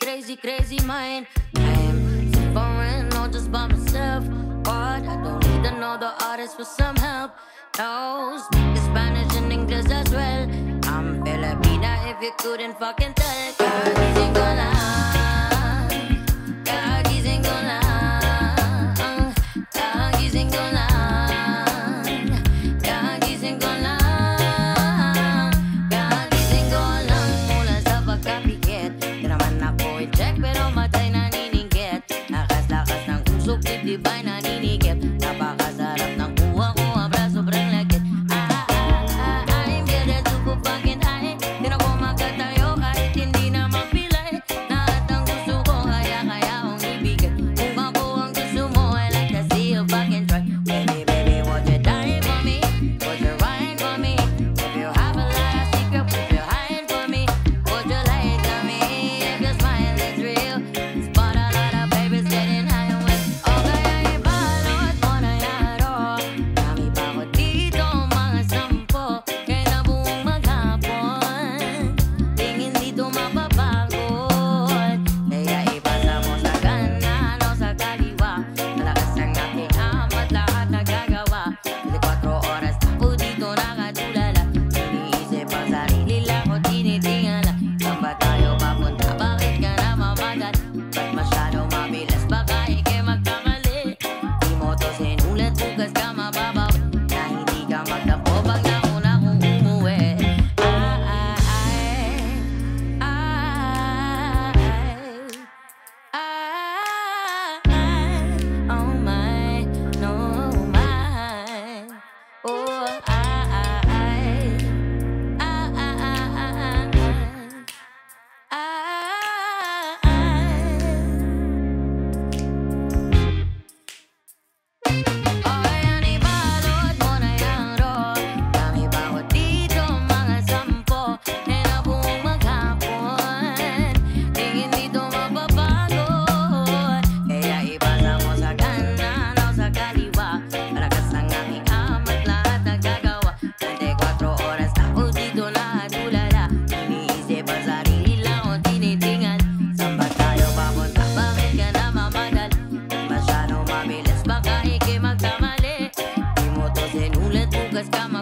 Crazy, crazy mind. I'm so foreign, just by myself. But I don't need another artist for some help. No, speak Spanish and English as well. I'm Filipina if you couldn't fucking tell. Girl, easy gonna was dumb.